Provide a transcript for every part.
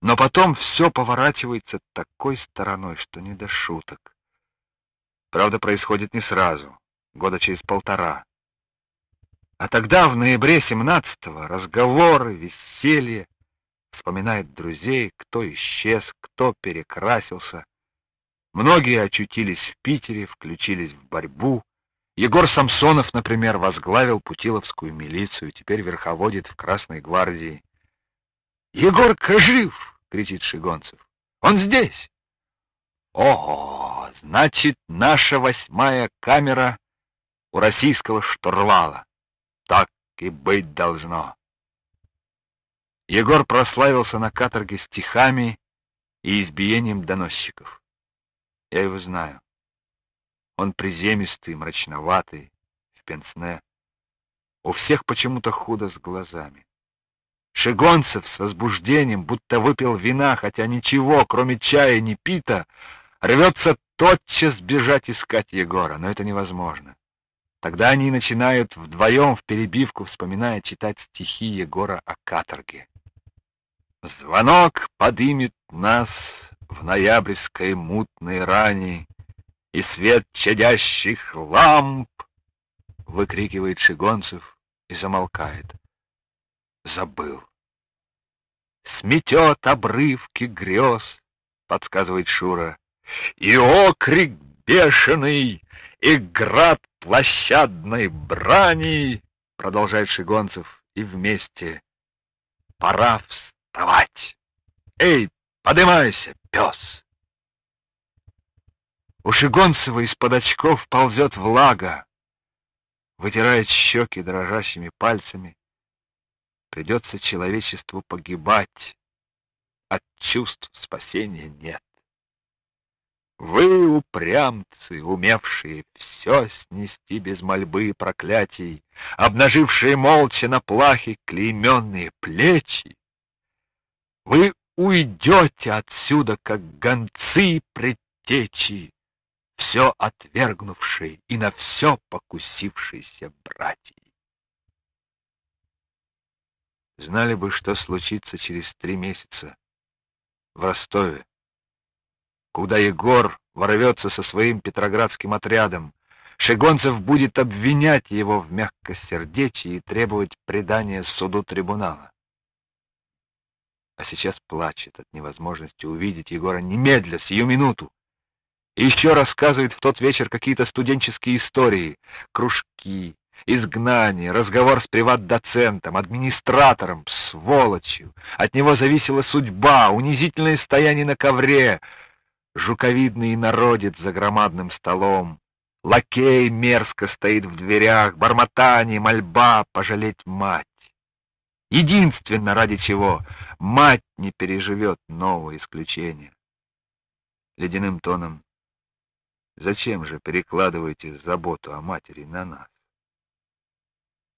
Но потом все поворачивается такой стороной, что не до шуток. Правда, происходит не сразу, года через полтора. А тогда, в ноябре 17-го, разговоры, веселье, вспоминает друзей, кто исчез, кто перекрасился. Многие очутились в Питере, включились в борьбу. Егор Самсонов, например, возглавил Путиловскую милицию, теперь верховодит в Красной гвардии. «Егорка жив!» — кричит Шигонцев. «Он здесь!» «Ого! Значит, наша восьмая камера у российского штурвала. Так и быть должно!» Егор прославился на каторге стихами и избиением доносчиков. Я его знаю. Он приземистый, мрачноватый, в пенсне. У всех почему-то худо с глазами. Шигонцев с возбуждением, будто выпил вина, хотя ничего, кроме чая, не пита, рвется тотчас бежать искать Егора, но это невозможно. Тогда они начинают вдвоем в перебивку, вспоминая читать стихи Егора о каторге. Звонок подымет нас в ноябрьской мутной ране, И свет чадящих ламп, — выкрикивает Шигонцев и замолкает. Забыл. Сметет обрывки грез, — подсказывает Шура, И окрик бешеный, и град площадной брани, — продолжает Шигонцев, и вместе. Пора вставать. Эй, подымайся, пес! У Шигонцева из-под очков ползет влага, вытирает щеки дрожащими пальцами. Придется человечеству погибать. От чувств спасения нет. Вы, упрямцы, умевшие все снести без мольбы и проклятий, обнажившие молча на плахе клейменные плечи, вы уйдете отсюда, как гонцы предтечи, все отвергнувшие и на все покусившиеся братья. Знали бы, что случится через три месяца в Ростове, куда Егор ворвется со своим петроградским отрядом. Шигонцев будет обвинять его в мягкосердечии и требовать предания суду трибунала а сейчас плачет от невозможности увидеть Егора немедля, сию минуту. И еще рассказывает в тот вечер какие-то студенческие истории, кружки, изгнание, разговор с приват-доцентом, администратором, сволочью. От него зависела судьба, унизительное стояние на ковре, жуковидный народец за громадным столом. Лакей мерзко стоит в дверях, бормотание, мольба, пожалеть мать. Единственно, ради чего мать не переживет нового исключения. Ледяным тоном. Зачем же перекладываете заботу о матери на нас?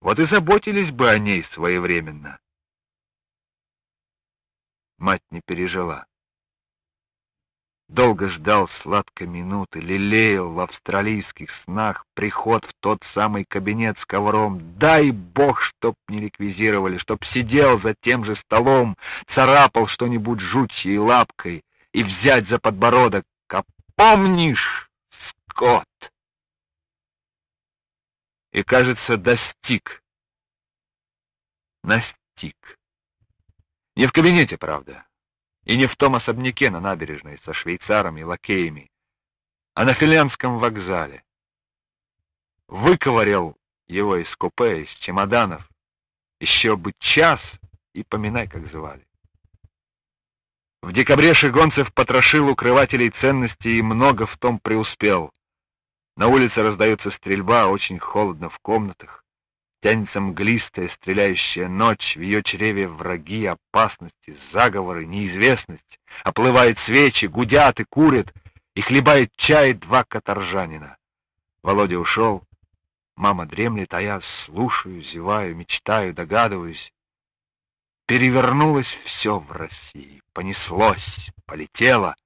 Вот и заботились бы о ней своевременно. Мать не пережила. Долго ждал сладкой минуты, лелеял в австралийских снах приход в тот самый кабинет с ковром. Дай бог, чтоб не ликвизировали, чтоб сидел за тем же столом, царапал что-нибудь жутьей лапкой и взять за подбородок. А помнишь, Скотт? И, кажется, достиг. Настиг. Не в кабинете, правда. И не в том особняке на набережной со швейцарами и лакеями, а на Финляндском вокзале. Выковырял его из купе, из чемоданов. Еще бы час, и поминай, как звали. В декабре Шигонцев потрошил укрывателей ценностей и много в том преуспел. На улице раздается стрельба, очень холодно в комнатах. Тянется мглистая, стреляющая ночь, в ее чреве враги, опасности, заговоры, неизвестность. Оплывают свечи, гудят и курят, и хлебает чай два каторжанина. Володя ушел, мама дремлет, а я слушаю, зеваю, мечтаю, догадываюсь. Перевернулось все в России, понеслось, полетело.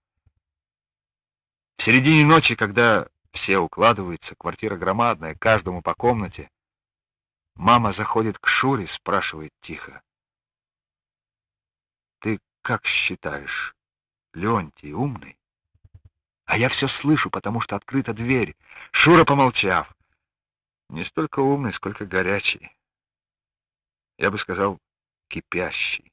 В середине ночи, когда все укладываются, квартира громадная, каждому по комнате, Мама заходит к Шуре, спрашивает тихо. Ты как считаешь, Леонтий умный? А я все слышу, потому что открыта дверь. Шура, помолчав, не столько умный, сколько горячий. Я бы сказал, кипящий.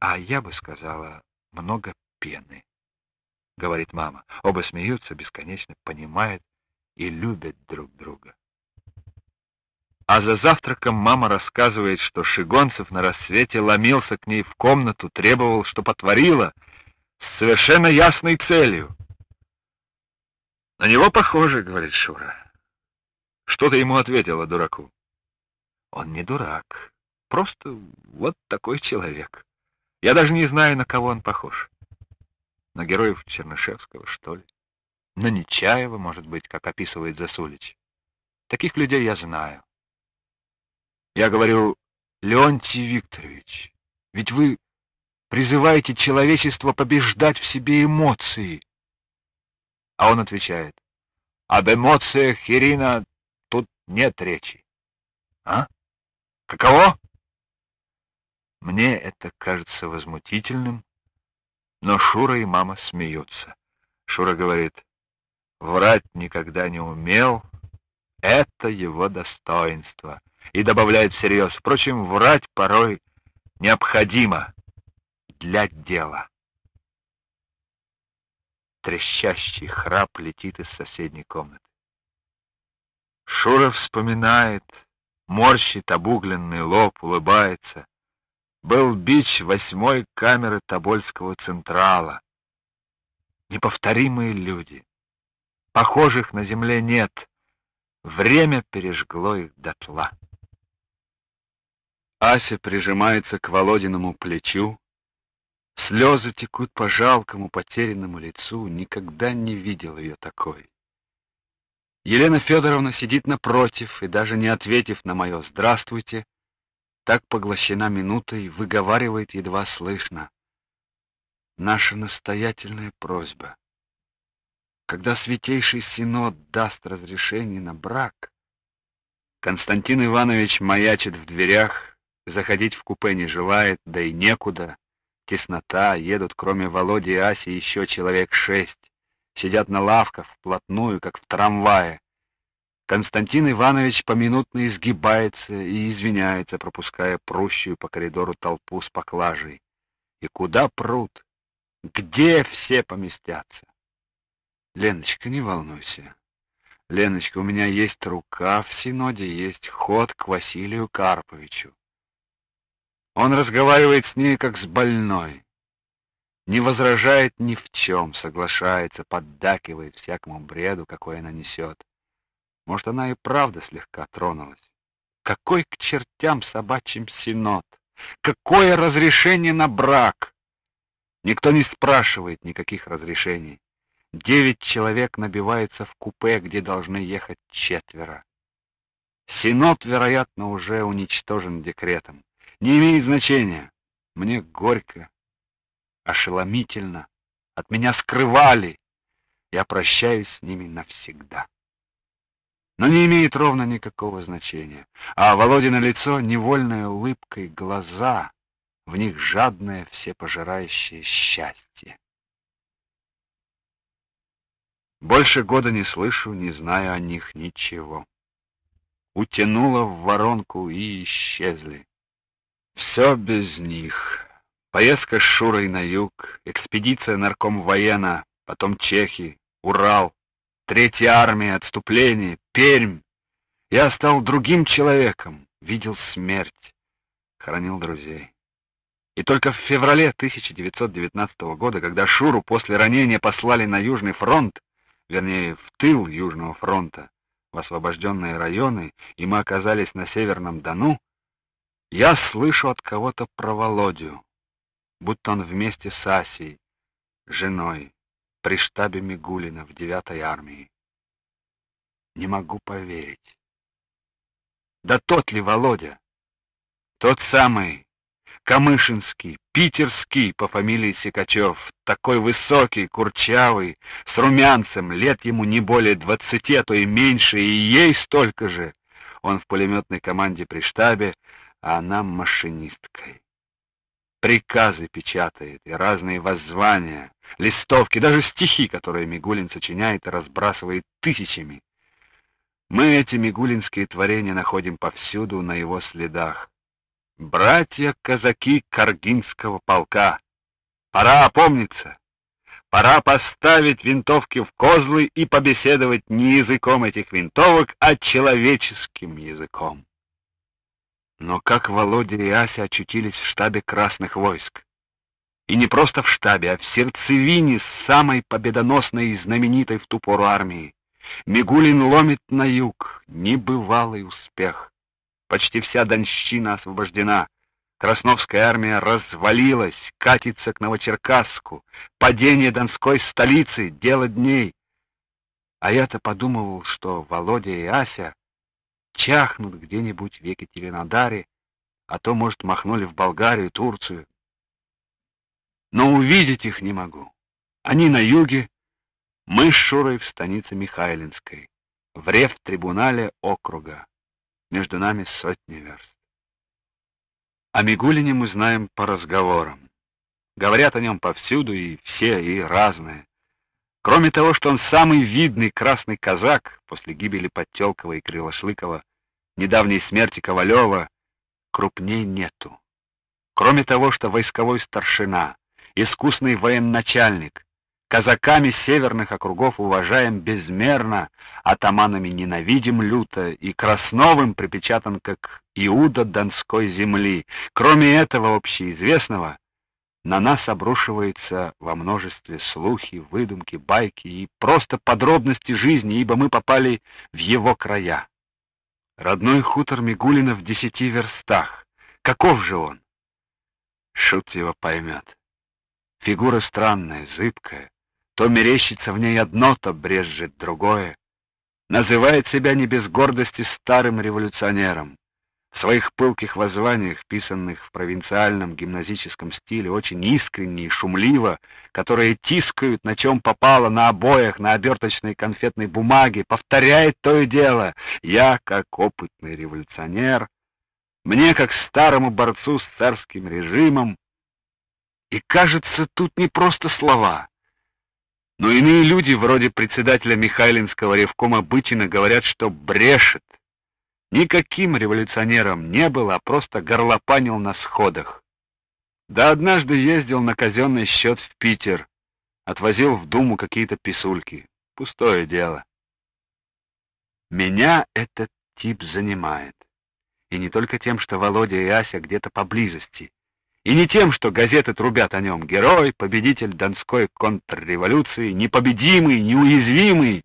А я бы сказала, много пены, говорит мама. Оба смеются, бесконечно понимают и любят друг друга. А за завтраком мама рассказывает, что Шигонцев на рассвете ломился к ней в комнату, требовал, что потворила, с совершенно ясной целью. На него похоже, говорит Шура. Что ты ему ответила, дураку? Он не дурак, просто вот такой человек. Я даже не знаю, на кого он похож. На героев Чернышевского, что ли? На Нечаева, может быть, как описывает Засулич. Таких людей я знаю. Я говорю, Леонтий Викторович, ведь вы призываете человечество побеждать в себе эмоции. А он отвечает, об эмоциях, Ирина, тут нет речи. А? Каково? Мне это кажется возмутительным, но Шура и мама смеются. Шура говорит, врать никогда не умел, это его достоинство. И добавляет всерьез, впрочем, врать порой необходимо для дела. Трещащий храп летит из соседней комнаты. Шура вспоминает, морщит обугленный лоб, улыбается был бич восьмой камеры Тобольского Централа. Неповторимые люди. Похожих на земле нет. Время пережгло их дотла. Ася прижимается к Володиному плечу. Слезы текут по жалкому потерянному лицу. Никогда не видел ее такой. Елена Федоровна сидит напротив и, даже не ответив на мое «здравствуйте», так поглощена минутой, выговаривает едва слышно. Наша настоятельная просьба. Когда Святейший Синод даст разрешение на брак, Константин Иванович маячит в дверях, заходить в купе не желает, да и некуда. Теснота, едут кроме Володи и Аси еще человек шесть. Сидят на лавках вплотную, как в трамвае. Константин Иванович поминутно изгибается и извиняется, пропуская прущую по коридору толпу с поклажей. И куда прут? Где все поместятся? Леночка, не волнуйся. Леночка, у меня есть рука в Синоде, есть ход к Василию Карповичу. Он разговаривает с ней, как с больной. Не возражает ни в чем, соглашается, поддакивает всякому бреду, какой она несет. Может, она и правда слегка тронулась. Какой к чертям собачьим синод? Какое разрешение на брак? Никто не спрашивает никаких разрешений. Девять человек набивается в купе, где должны ехать четверо. Синод, вероятно, уже уничтожен декретом. Не имеет значения. Мне горько, ошеломительно. От меня скрывали. Я прощаюсь с ними навсегда но не имеет ровно никакого значения. А Володина лицо невольная улыбкой глаза, в них жадное всепожирающее счастье. Больше года не слышу, не знаю о них ничего. Утянуло в воронку и исчезли. Все без них. Поездка с Шурой на юг, экспедиция нарком воена, потом Чехи, Урал, Третья армия, отступление, Пермь. Я стал другим человеком, видел смерть, хоронил друзей. И только в феврале 1919 года, когда Шуру после ранения послали на Южный фронт, вернее, в тыл Южного фронта, в освобожденные районы, и мы оказались на Северном Дону, я слышу от кого-то про Володю, будто он вместе с Асей, женой, при штабе Мигулина в 9-й армии. Не могу поверить. Да тот ли Володя? Тот самый, Камышинский, питерский по фамилии Сикачев, такой высокий, курчавый, с румянцем, лет ему не более двадцати, а то и меньше, и ей столько же. Он в пулеметной команде при штабе, а она машинисткой. Приказы печатает и разные воззвания, листовки, даже стихи, которые Мигулин сочиняет и разбрасывает тысячами. Мы эти мигулинские творения находим повсюду на его следах. Братья-казаки Каргинского полка, пора опомниться, пора поставить винтовки в козлы и побеседовать не языком этих винтовок, а человеческим языком. Но как Володя и Ася очутились в штабе красных войск? И не просто в штабе, а в сердцевине самой победоносной и знаменитой в ту пору армии. Мигулин ломит на юг, небывалый успех. Почти вся Донщина освобождена. Красновская армия развалилась, катится к Новочеркасску. Падение Донской столицы — дело дней. А я-то подумывал, что Володя и Ася чахнут где-нибудь в Екатеринодаре, а то, может, махнули в Болгарию, Турцию. Но увидеть их не могу. Они на юге, мы с Шурой в станице Михайлинской, в рев-трибунале округа. Между нами сотни верст. О Мигулине мы знаем по разговорам. Говорят о нем повсюду, и все, и разные. Кроме того, что он самый видный красный казак после гибели Подтелкова и Крилошлыкова, недавней смерти Ковалева, крупней нету. Кроме того, что войсковой старшина, искусный военачальник, казаками северных округов уважаем безмерно, атаманами ненавидим люто, и Красновым припечатан как Иуда Донской земли. Кроме этого общеизвестного, на нас обрушивается во множестве слухи, выдумки, байки и просто подробности жизни, ибо мы попали в его края. Родной хутор Мигулина в десяти верстах. Каков же он? Шут его поймет. Фигура странная, зыбкая. То мерещится в ней одно, то брежет другое. Называет себя не без гордости старым революционером. В своих пылких воззваниях, писанных в провинциальном гимназическом стиле, очень искренне и шумливо, которые тискают на чем попало, на обоях, на оберточной конфетной бумаге, повторяет то и дело. Я, как опытный революционер, мне, как старому борцу с царским режимом, и кажется, тут не просто слова. Но иные люди, вроде председателя Михайлинского ревкома Бытина, говорят, что брешет, Никаким революционером не был, а просто горлопанил на сходах. Да однажды ездил на казенный счет в Питер, отвозил в Думу какие-то писульки. Пустое дело. Меня этот тип занимает. И не только тем, что Володя и Ася где-то поблизости. И не тем, что газеты трубят о нем. Герой, победитель Донской контрреволюции, непобедимый, неуязвимый.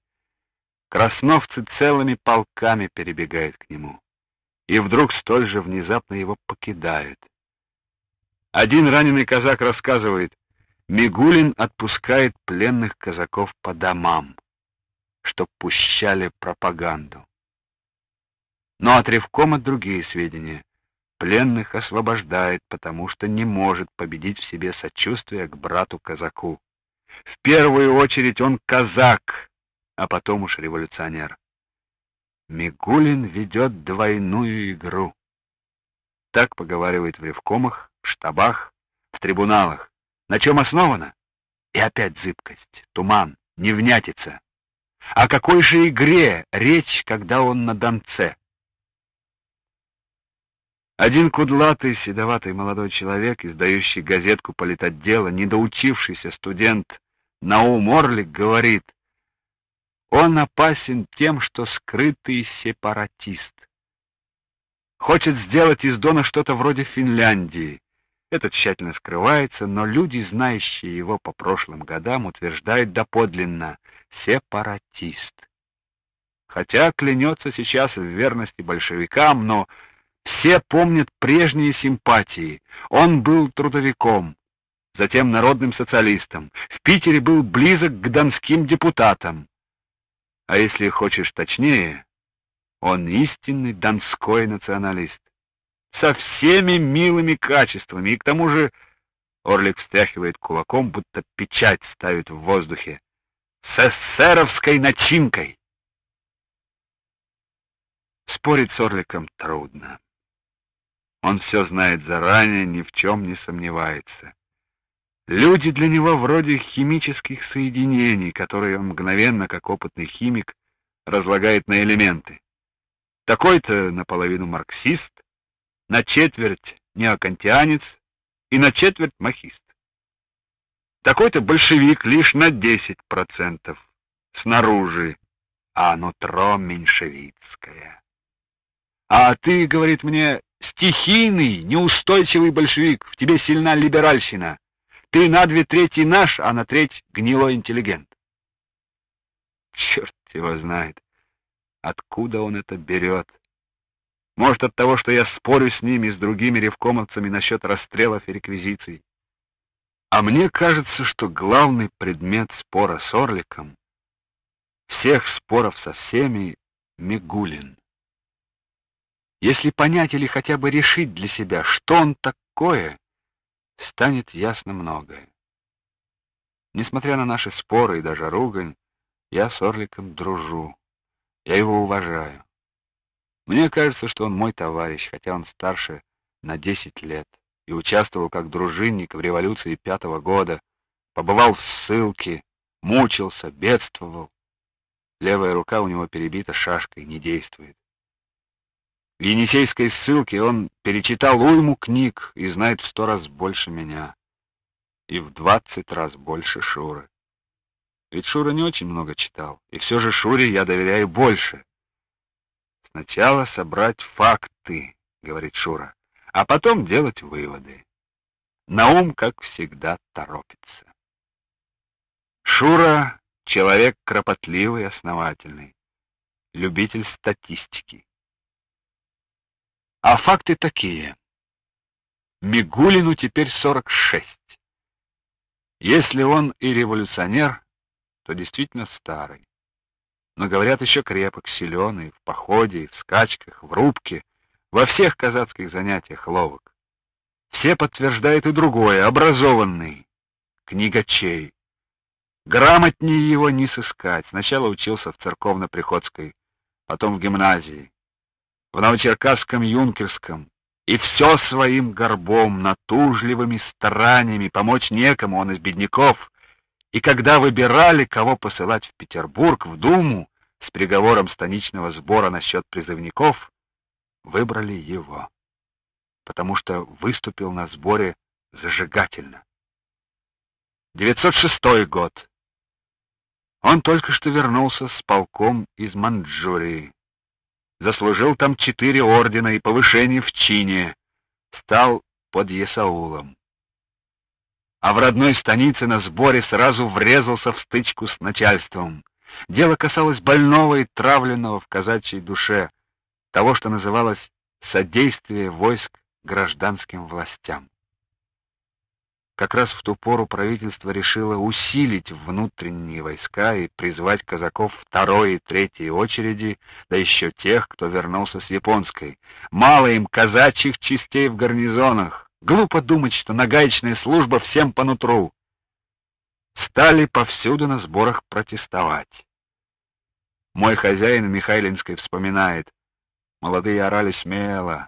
Красновцы целыми полками перебегают к нему, и вдруг столь же внезапно его покидают. Один раненый казак рассказывает, Мигулин отпускает пленных казаков по домам, чтоб пущали пропаганду. Но от Ревкома другие сведения. Пленных освобождает, потому что не может победить в себе сочувствие к брату-казаку. В первую очередь он казак, а потом уж революционер. Мигулин ведет двойную игру. Так поговаривает в ревкомах, в штабах, в трибуналах. На чем основано? И опять зыбкость, туман, невнятица. О какой же игре речь, когда он на Донце? Один кудлатый, седоватый молодой человек, издающий газетку политотдела, недоучившийся студент Наум Орлик, говорит, он опасен тем, что скрытый сепаратист. Хочет сделать из Дона что-то вроде Финляндии. Это тщательно скрывается, но люди, знающие его по прошлым годам, утверждают доподлинно сепаратист. Хотя клянется сейчас в верности большевикам, но все помнят прежние симпатии. Он был трудовиком, затем народным социалистом. В Питере был близок к донским депутатам. А если хочешь точнее, он истинный донской националист. Со всеми милыми качествами, и к тому же Орлик встряхивает кулаком, будто печать ставит в воздухе. С эсеровской начинкой! Спорить с Орликом трудно. Он все знает заранее, ни в чем не сомневается. Люди для него вроде химических соединений, которые он мгновенно, как опытный химик, разлагает на элементы. Такой-то наполовину марксист, на четверть неокантианец и на четверть махист. Такой-то большевик лишь на 10% снаружи, а нутро меньшевицкое. А ты, говорит мне, стихийный, неустойчивый большевик, в тебе сильна либеральщина. Ты на две трети наш, а на треть гнилой интеллигент. Черт его знает, откуда он это берет. Может, от того, что я спорю с ними, с другими ревкомовцами насчет расстрелов и реквизиций. А мне кажется, что главный предмет спора с Орликом, всех споров со всеми, Мигулин. Если понять или хотя бы решить для себя, что он такое, станет ясно многое. Несмотря на наши споры и даже ругань, я с Орликом дружу. Я его уважаю. Мне кажется, что он мой товарищ, хотя он старше на 10 лет и участвовал как дружинник в революции пятого года, побывал в ссылке, мучился, бедствовал. Левая рука у него перебита шашкой, не действует. Енисейской ссылке он перечитал уйму книг и знает в сто раз больше меня. И в двадцать раз больше Шуры. Ведь Шура не очень много читал, и все же Шуре я доверяю больше. Сначала собрать факты, говорит Шура, а потом делать выводы. Наум, как всегда, торопится. Шура — человек кропотливый и основательный, любитель статистики. А факты такие. Мигулину теперь 46. Если он и революционер, то действительно старый. Но, говорят, еще крепок, силен и в походе, в скачках, в рубке, во всех казацких занятиях ловок. Все подтверждают и другое, образованный, книгачей. Грамотнее его не сыскать. Сначала учился в церковно-приходской, потом в гимназии в Новочеркасском Юнкерском, и все своим горбом, натужливыми стараниями помочь некому, он из бедняков, и когда выбирали, кого посылать в Петербург, в Думу, с приговором станичного сбора насчет призывников, выбрали его, потому что выступил на сборе зажигательно. 906 год. Он только что вернулся с полком из Манчжурии заслужил там четыре ордена и повышение в чине, стал под Есаулом. А в родной станице на сборе сразу врезался в стычку с начальством. Дело касалось больного и травленного в казачьей душе, того, что называлось содействие войск гражданским властям. Как раз в ту пору правительство решило усилить внутренние войска и призвать казаков второй и третьей очереди, да еще тех, кто вернулся с японской. Мало им казачьих частей в гарнизонах. Глупо думать, что нагаечная служба всем по нутру. Стали повсюду на сборах протестовать. Мой хозяин Михайлинской вспоминает. Молодые орали смело.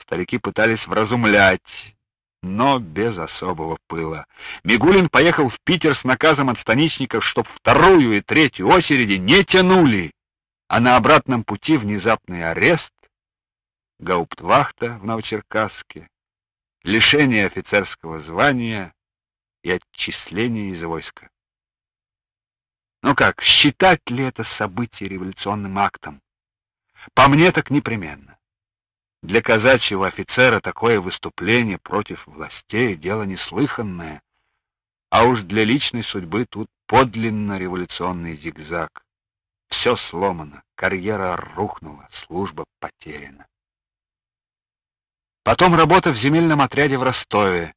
Старики пытались вразумлять но без особого пыла. Мигулин поехал в Питер с наказом от станичников, чтоб вторую и третью очереди не тянули, а на обратном пути внезапный арест, гауптвахта в Новочеркасске, лишение офицерского звания и отчисление из войска. Ну как, считать ли это событие революционным актом? По мне так непременно. Для казачьего офицера такое выступление против властей — дело неслыханное, а уж для личной судьбы тут подлинно революционный зигзаг. Все сломано, карьера рухнула, служба потеряна. Потом работа в земельном отряде в Ростове,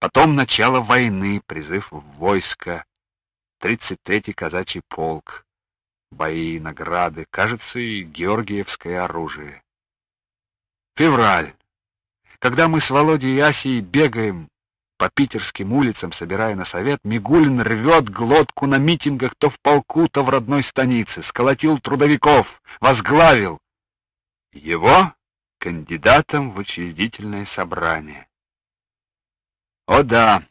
потом начало войны, призыв в войско, 33-й казачий полк, бои, награды, кажется, и георгиевское оружие. Февраль. Когда мы с Володей и Асей бегаем по питерским улицам, собирая на совет, Мигулин рвет глотку на митингах то в полку, то в родной станице, сколотил трудовиков, возглавил. Его кандидатом в учредительное собрание. О да,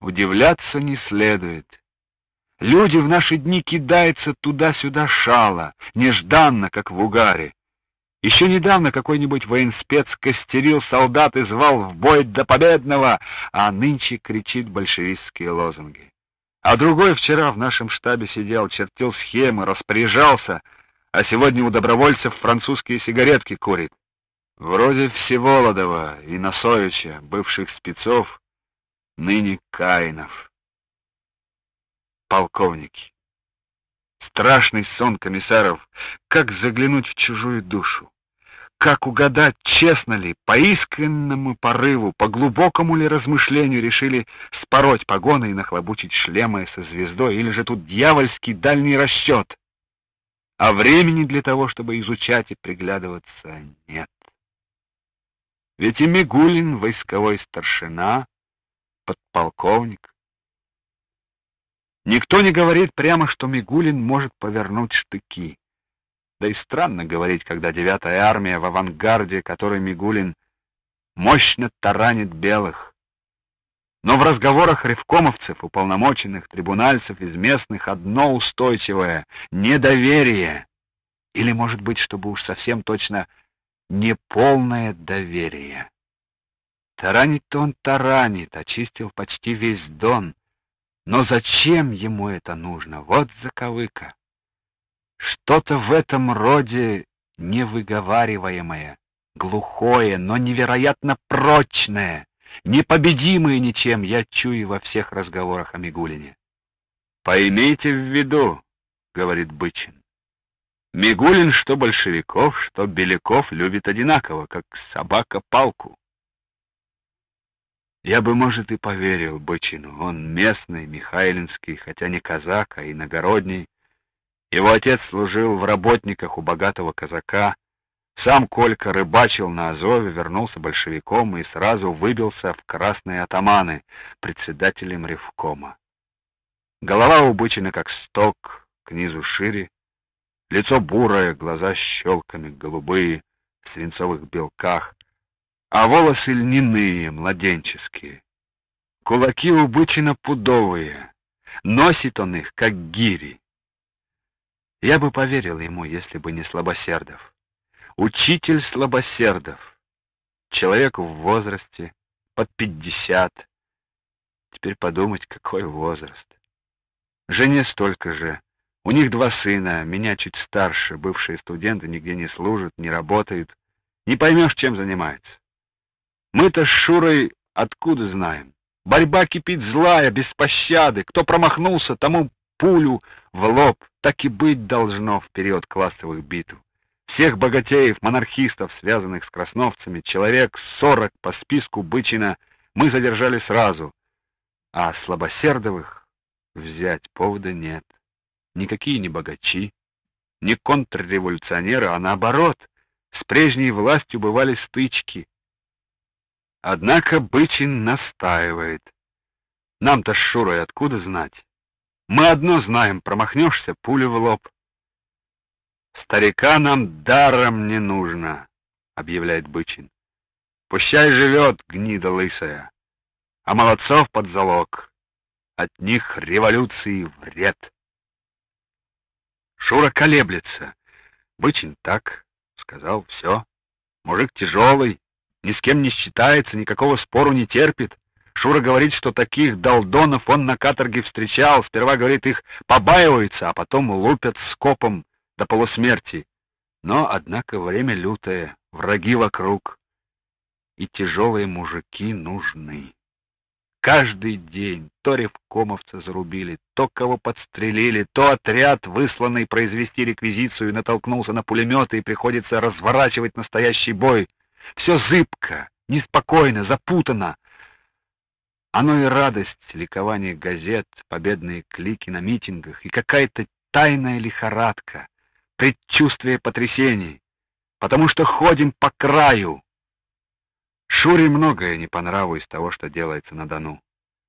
удивляться не следует. Люди в наши дни кидаются туда-сюда шало, нежданно, как в угаре. Еще недавно какой-нибудь военспец костерил солдат и звал в бой до победного, а нынче кричит большевистские лозунги. А другой вчера в нашем штабе сидел, чертил схемы, распоряжался, а сегодня у добровольцев французские сигаретки курит. Вроде Всеволодова и Носовича, бывших спецов, ныне Каинов. Полковники. Страшный сон комиссаров, как заглянуть в чужую душу. Как угадать, честно ли, по искреннему порыву, по глубокому ли размышлению решили спороть погоны и нахлобучить шлемы со звездой, или же тут дьявольский дальний расчет? А времени для того, чтобы изучать и приглядываться, нет. Ведь и Мигулин, войсковой старшина, подполковник. Никто не говорит прямо, что Мигулин может повернуть штыки. Да и странно говорить, когда девятая армия в авангарде, которой Мигулин мощно таранит белых. Но в разговорах ревкомовцев, уполномоченных, трибунальцев из местных одно устойчивое — недоверие. Или, может быть, чтобы уж совсем точно, неполное доверие. Таранить-то он таранит, очистил почти весь Дон. Но зачем ему это нужно? Вот заковыка. Что-то в этом роде невыговариваемое, глухое, но невероятно прочное, непобедимое ничем, я чую во всех разговорах о Мигулине. «Поймите в виду», — говорит Бычин, — «Мигулин что большевиков, что Беляков любит одинаково, как собака палку». Я бы, может, и поверил Бычину, он местный, михайлинский, хотя не казак, а иногородний, его отец служил в работниках у богатого казака. Сам Колька рыбачил на Азове, вернулся большевиком и сразу выбился в красные атаманы, председателем ревкома. Голова убычена, как сток, к низу шире, лицо бурое, глаза щелками, голубые, в свинцовых белках, а волосы льняные, младенческие. Кулаки у Бычина пудовые, носит он их, как гири. Я бы поверил ему, если бы не Слабосердов. Учитель Слабосердов. Человек в возрасте, под пятьдесят. Теперь подумать, какой возраст. Жене столько же. У них два сына, меня чуть старше, бывшие студенты нигде не служат, не работают. Не поймешь, чем занимаются. Мы-то с Шурой откуда знаем? Борьба кипит злая, без пощады. Кто промахнулся, тому пулю в лоб, так и быть должно в период классовых битв. Всех богатеев, монархистов, связанных с красновцами, человек сорок по списку Бычина мы задержали сразу, а слабосердовых взять повода нет. Никакие не богачи, не контрреволюционеры, а наоборот, с прежней властью бывали стычки. Однако Бычин настаивает. Нам-то с Шурой откуда знать? Мы одно знаем, промахнешься, пуля в лоб. Старика нам даром не нужно, объявляет Бычин. Пущай живет, гнида лысая, а молодцов под залог. От них революции вред. Шура колеблется. Бычин так, сказал, все. Мужик тяжелый, ни с кем не считается, никакого спору не терпит. Шура говорит, что таких долдонов он на каторге встречал. Сперва, говорит, их побаиваются, а потом лупят скопом до полусмерти. Но, однако, время лютое, враги вокруг, и тяжелые мужики нужны. Каждый день то ревкомовца зарубили, то кого подстрелили, то отряд, высланный произвести реквизицию, натолкнулся на пулеметы и приходится разворачивать настоящий бой. Все зыбко, неспокойно, запутано. Оно и радость, ликование газет, победные клики на митингах и какая-то тайная лихорадка, предчувствие потрясений, потому что ходим по краю. Шуре многое не по нраву из того, что делается на Дону.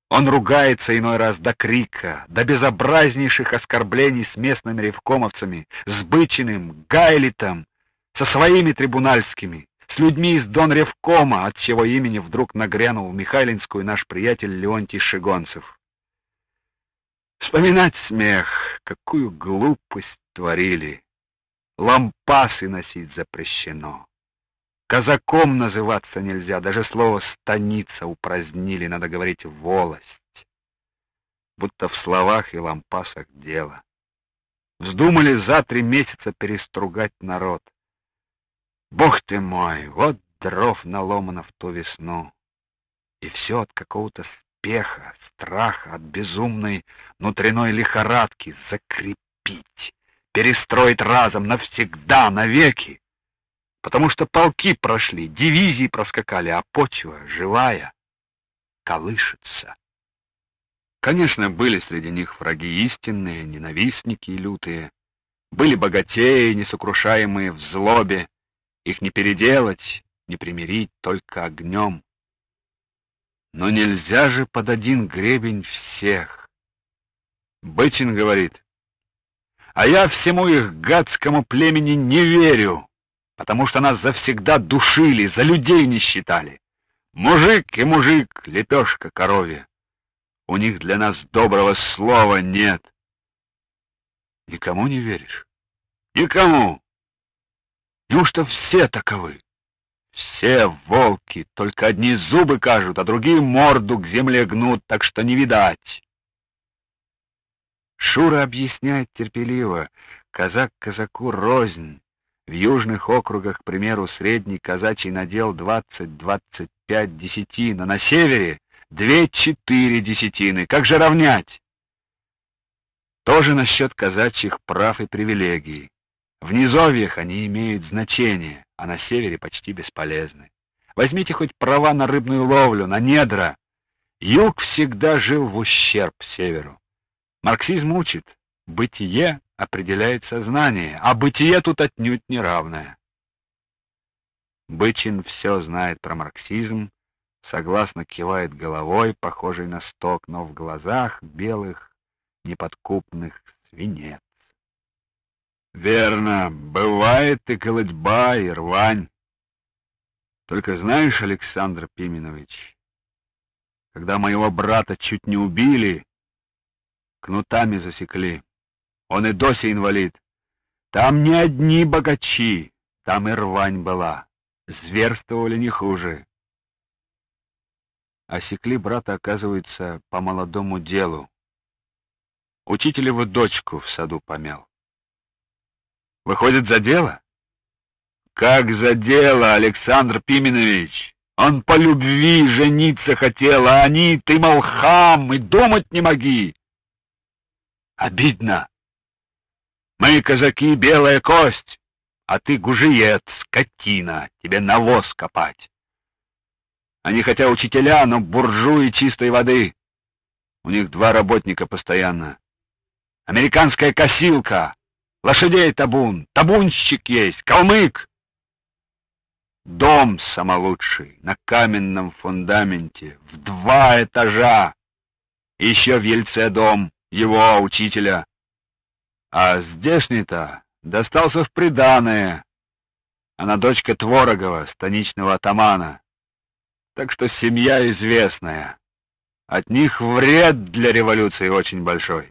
Он ругается иной раз до крика, до безобразнейших оскорблений с местными ревкомовцами, с Бычиным, Гайлитом, со своими трибунальскими, с людьми из Донревкома, от чего имени вдруг нагрянул в Михайлинскую наш приятель Леонтий Шигонцев. Вспоминать смех, какую глупость творили. Лампасы носить запрещено. Казаком называться нельзя, даже слово «станица» упразднили, надо говорить «волость». Будто в словах и лампасах дело. Вздумали за три месяца перестругать народ. Бог ты мой, вот дров наломано в ту весну. И все от какого-то спеха, страха, от безумной внутренной лихорадки закрепить, перестроить разом навсегда, навеки. Потому что полки прошли, дивизии проскакали, а почва живая, колышется. Конечно, были среди них враги истинные, ненавистники и лютые. Были богатеи, несокрушаемые в злобе. Их не переделать, не примирить только огнем. Но нельзя же под один гребень всех. Бычин говорит, а я всему их гадскому племени не верю, потому что нас завсегда душили, за людей не считали. Мужик и мужик, лепешка коровья. У них для нас доброго слова нет. Никому не веришь? Никому. Неужто все таковы? Все волки, только одни зубы кажут, а другие морду к земле гнут, так что не видать. Шура объясняет терпеливо, казак казаку рознь. В южных округах, к примеру, средний казачий надел 20-25 десятин, а на севере две-четыре десятины. Как же равнять? Тоже насчет казачьих прав и привилегий. В низовьях они имеют значение, а на севере почти бесполезны. Возьмите хоть права на рыбную ловлю, на недра. Юг всегда жил в ущерб северу. Марксизм учит, бытие определяет сознание, а бытие тут отнюдь неравное. Бычин все знает про марксизм, согласно кивает головой, похожей на сток, но в глазах белых, неподкупных свинец. Верно, бывает и колотьба, и рвань. Только знаешь, Александр Пименович, когда моего брата чуть не убили, кнутами засекли, он и доси инвалид, там не одни богачи, там и рвань была, зверствовали не хуже. Осекли брата, оказывается, по молодому делу. Учителеву дочку в саду помял. Выходит, за дело? Как за дело, Александр Пименович? Он по любви жениться хотел, а они, ты, мол, хам, и думать не моги. Обидно. Мы, казаки, белая кость, а ты гужиет, скотина, тебе навоз копать. Они хотя учителя, но буржуи чистой воды. У них два работника постоянно. Американская косилка, лошадей табун, табунщик есть, калмык. Дом самолучший, на каменном фундаменте, в два этажа. еще в Ельце дом, его, учителя. А здешний-то достался в приданое. Она дочка Творогова, станичного атамана. Так что семья известная. От них вред для революции очень большой.